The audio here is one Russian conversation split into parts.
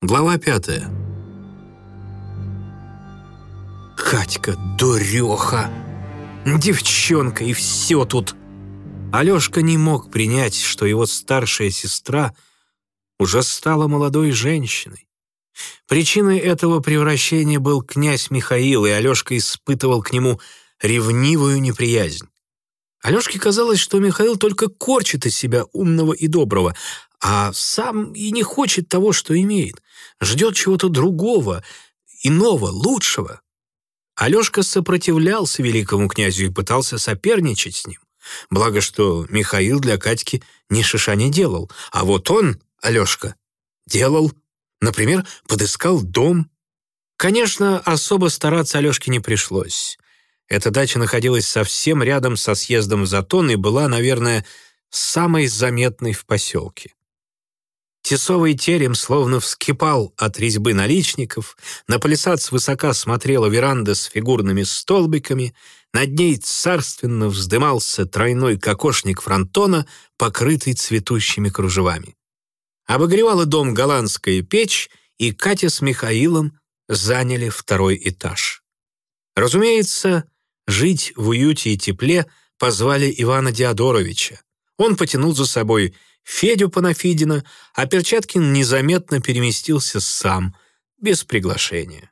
Глава пятая. Катька, дуреха! Девчонка, и все тут. Алешка не мог принять, что его старшая сестра уже стала молодой женщиной. Причиной этого превращения был князь Михаил, и Алешка испытывал к нему ревнивую неприязнь. Алешке казалось, что Михаил только корчит из себя умного и доброго, а сам и не хочет того, что имеет. Ждет чего-то другого, иного, лучшего. Алешка сопротивлялся великому князю и пытался соперничать с ним. Благо, что Михаил для Катьки ни шиша не делал, а вот он, Алешка, делал. Например, подыскал дом. Конечно, особо стараться Алешке не пришлось. Эта дача находилась совсем рядом со съездом в Затон и была, наверное, самой заметной в поселке. Тесовый терем словно вскипал от резьбы наличников, на палисад свысока смотрела веранда с фигурными столбиками, над ней царственно вздымался тройной кокошник фронтона, покрытый цветущими кружевами. Обогревала дом голландская печь, и Катя с Михаилом заняли второй этаж. Разумеется, жить в уюте и тепле позвали Ивана Диадоровича. Он потянул за собой Федю Панафидина, а Перчаткин незаметно переместился сам, без приглашения.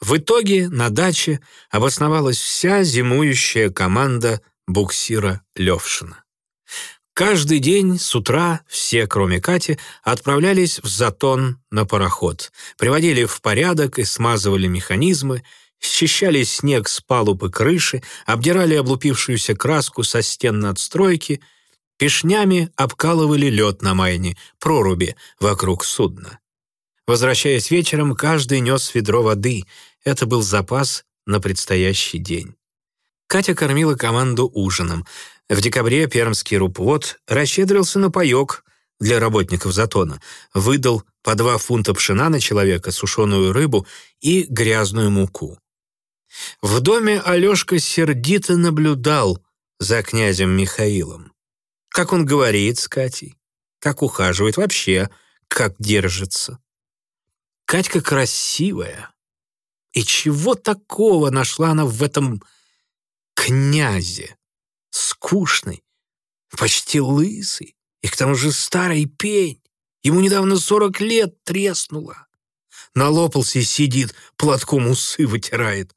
В итоге на даче обосновалась вся зимующая команда буксира Левшина. Каждый день с утра все, кроме Кати, отправлялись в затон на пароход, приводили в порядок и смазывали механизмы, счищали снег с палубы крыши, обдирали облупившуюся краску со стен надстройки, пешнями обкалывали лед на майне, проруби вокруг судна. Возвращаясь вечером, каждый нес ведро воды. Это был запас на предстоящий день. Катя кормила команду ужином. В декабре пермский рупвод расщедрился на паёк для работников затона, выдал по два фунта пшена на человека, сушеную рыбу и грязную муку. В доме Алешка сердито наблюдал за князем Михаилом. Как он говорит с Катей, как ухаживает вообще, как держится. Катька красивая. И чего такого нашла она в этом князе? Скучный, почти лысый, и к тому же старый пень. Ему недавно сорок лет треснуло. Налопался и сидит, платком усы вытирает.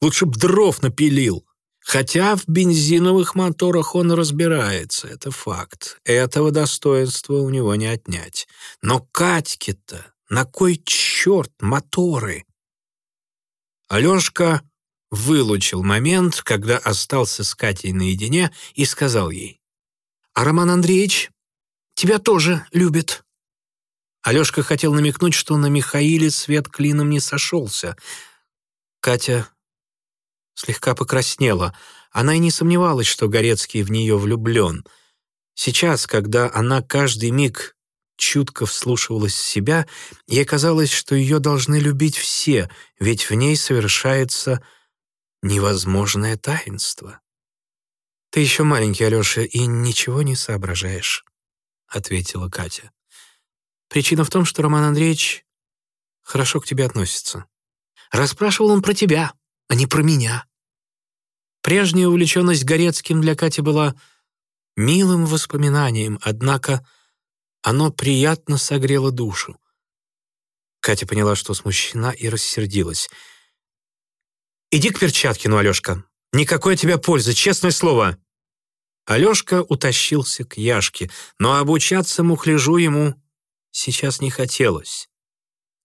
Лучше б дров напилил. Хотя в бензиновых моторах он разбирается, это факт. Этого достоинства у него не отнять. Но Катьке-то на кой черт моторы? Алешка вылучил момент, когда остался с Катей наедине и сказал ей. «А Роман Андреевич тебя тоже любит». Алешка хотел намекнуть, что на Михаиле свет клином не сошелся. Катя слегка покраснела. Она и не сомневалась, что Горецкий в нее влюблен. Сейчас, когда она каждый миг чутко вслушивалась в себя, ей казалось, что ее должны любить все, ведь в ней совершается невозможное таинство. «Ты еще маленький, Алеша, и ничего не соображаешь», — ответила Катя. «Причина в том, что Роман Андреевич хорошо к тебе относится. Расспрашивал он про тебя, а не про меня. Прежняя увлеченность Горецким для Кати была милым воспоминанием, однако оно приятно согрело душу. Катя поняла, что смущена и рассердилась. «Иди к Перчаткину, Алешка. Никакой от тебя пользы, честное слово!» Алешка утащился к Яшке, но обучаться мухляжу ему сейчас не хотелось.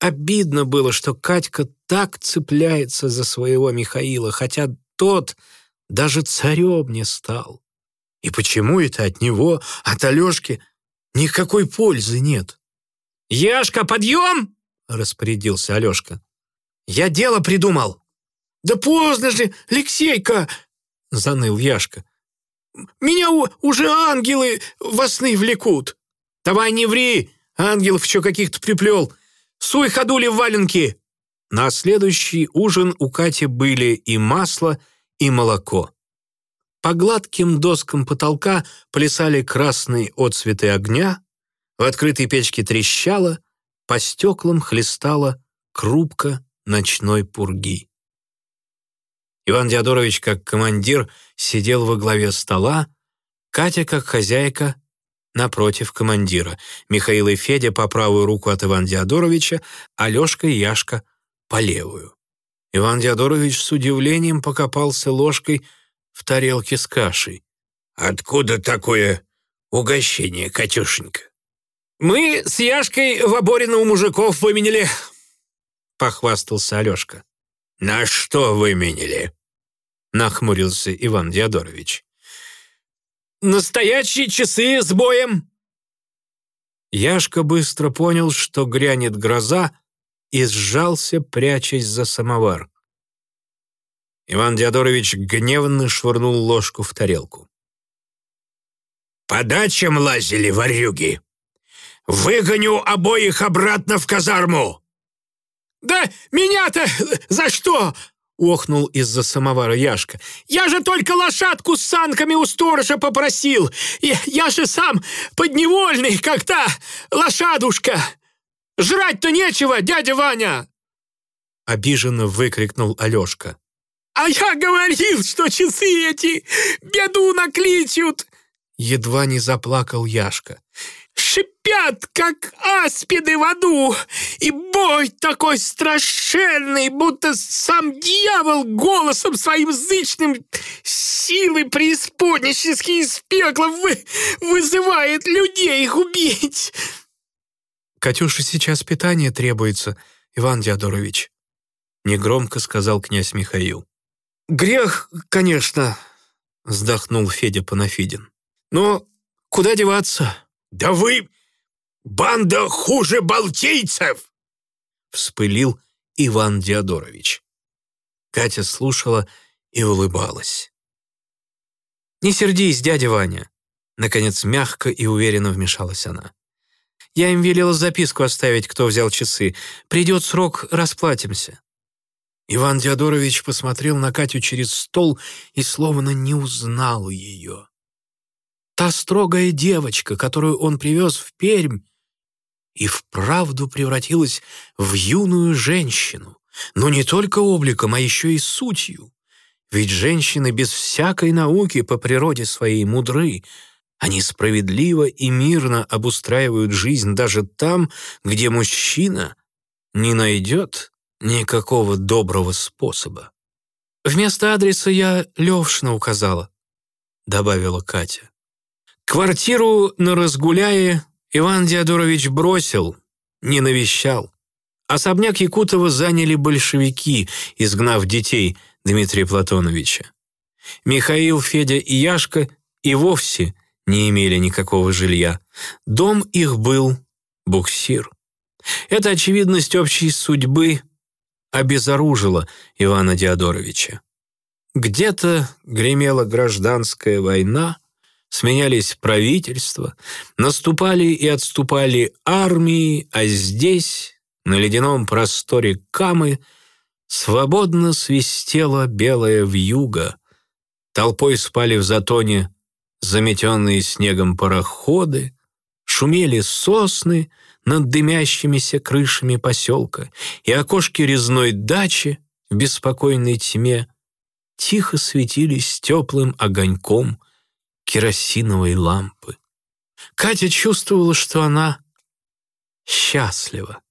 Обидно было, что Катька так цепляется за своего Михаила, хотя тот даже царем не стал. И почему это от него, от Алешки, никакой пользы нет? «Яшка, подъем!» — распорядился Алешка. «Я дело придумал!» «Да поздно же, Алексейка!» — заныл Яшка. «Меня уже ангелы во сны влекут!» «Давай не ври! Ангелов еще каких-то приплел! Суй ходули в валенки!» На следующий ужин у Кати были и масло, и молоко. По гладким доскам потолка плясали красные отцветы огня, в открытой печке трещало, по стеклам хлестала крупка ночной пурги. Иван Диадорович, как командир, сидел во главе стола, Катя, как хозяйка, напротив командира, Михаил и Федя по правую руку от Ивана Диадоровича, Алешка и Яшка по левую. Иван Диадорович с удивлением покопался ложкой в тарелке с кашей. «Откуда такое угощение, Катюшенька?» «Мы с Яшкой в Оборина у мужиков выменили», — похвастался Алешка. «На что выменили?» — нахмурился Иван Диадорович. «Настоящие часы с боем!» Яшка быстро понял, что грянет гроза, и сжался, прячась за самовар. Иван Диадорович гневно швырнул ложку в тарелку. «По дачам лазили ворюги. Выгоню обоих обратно в казарму!» «Да меня-то за что?» — охнул из-за самовара Яшка. «Я же только лошадку с санками у сторожа попросил! Я, я же сам подневольный, как та лошадушка! Жрать-то нечего, дядя Ваня!» Обиженно выкрикнул Алешка. «А я говорил, что часы эти беду накличут!» Едва не заплакал Яшка. «Шипят, как аспиды в аду, и бой такой страшенный, будто сам дьявол голосом своим зычным силы преисподнические из пекла вы, вызывает людей их убить!» «Катюше сейчас питание требуется, Иван Диадорович», — негромко сказал князь Михаил. «Грех, конечно», — вздохнул Федя Панафидин. Но куда деваться? Да вы банда хуже балтийцев! Вспылил Иван Диадорович. Катя слушала и улыбалась. «Не сердись, дядя Ваня!» Наконец, мягко и уверенно вмешалась она. «Я им велела записку оставить, кто взял часы. Придет срок, расплатимся». Иван Диадорович посмотрел на Катю через стол и словно не узнал ее. Та строгая девочка, которую он привез в Пермь, и вправду превратилась в юную женщину, но не только обликом, а еще и сутью. Ведь женщины без всякой науки по природе своей мудры, они справедливо и мирно обустраивают жизнь даже там, где мужчина не найдет никакого доброго способа. «Вместо адреса я Левшина указала», — добавила Катя. Квартиру на Разгуляе Иван Диадорович бросил, не навещал. Особняк Якутова заняли большевики, изгнав детей Дмитрия Платоновича. Михаил, Федя и Яшка и вовсе не имели никакого жилья. Дом их был буксир. Эта очевидность общей судьбы обезоружила Ивана Диадоровича. Где-то гремела гражданская война, сменялись правительства, наступали и отступали армии, а здесь, на ледяном просторе Камы, свободно свистела белая вьюга. Толпой спали в затоне заметенные снегом пароходы, шумели сосны над дымящимися крышами поселка, и окошки резной дачи в беспокойной тьме тихо светились теплым огоньком — керосиновой лампы. Катя чувствовала, что она счастлива,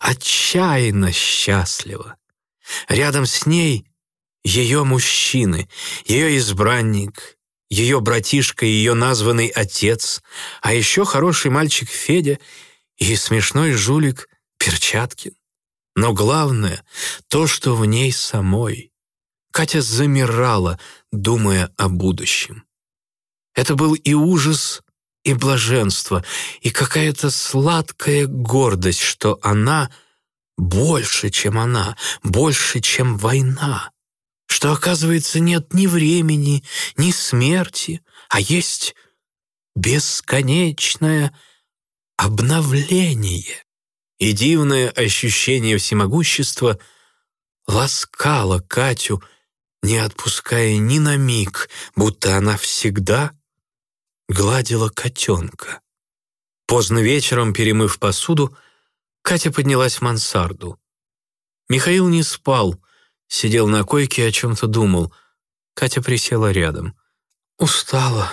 отчаянно счастлива. Рядом с ней ее мужчины, ее избранник, ее братишка, ее названный отец, а еще хороший мальчик Федя и смешной жулик Перчаткин. Но главное — то, что в ней самой. Катя замирала, думая о будущем. Это был и ужас, и блаженство, и какая-то сладкая гордость, что она больше, чем она, больше, чем война, что, оказывается, нет ни времени, ни смерти, а есть бесконечное обновление. И дивное ощущение всемогущества ласкало Катю, не отпуская ни на миг, будто она всегда гладила котенка. Поздно вечером, перемыв посуду, Катя поднялась в мансарду. Михаил не спал, сидел на койке и о чем-то думал. Катя присела рядом. «Устала»,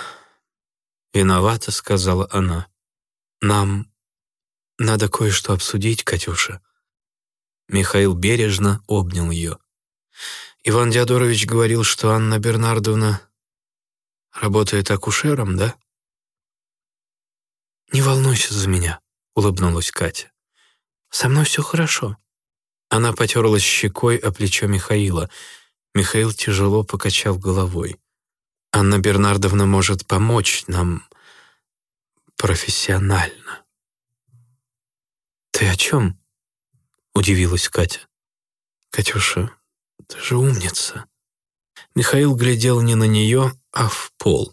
— виновата, сказала она. «Нам надо кое-что обсудить, Катюша». Михаил бережно обнял ее. «Иван Диадорович говорил, что Анна Бернардовна работает акушером, да?» «Не волнуйся за меня», — улыбнулась Катя. «Со мной все хорошо». Она потерлась щекой о плечо Михаила. Михаил тяжело покачал головой. «Анна Бернардовна может помочь нам профессионально». «Ты о чем?» — удивилась Катя. «Катюша, ты же умница». Михаил глядел не на нее, а в пол.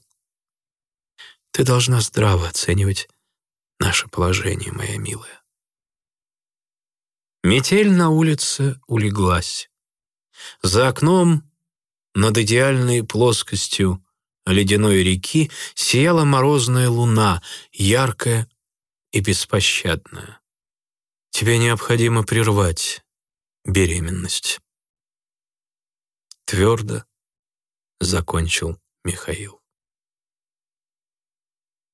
«Ты должна здраво оценивать наше положение, моя милая». Метель на улице улеглась. За окном, над идеальной плоскостью ледяной реки, сияла морозная луна, яркая и беспощадная. Тебе необходимо прервать беременность. Твердо закончил Михаил.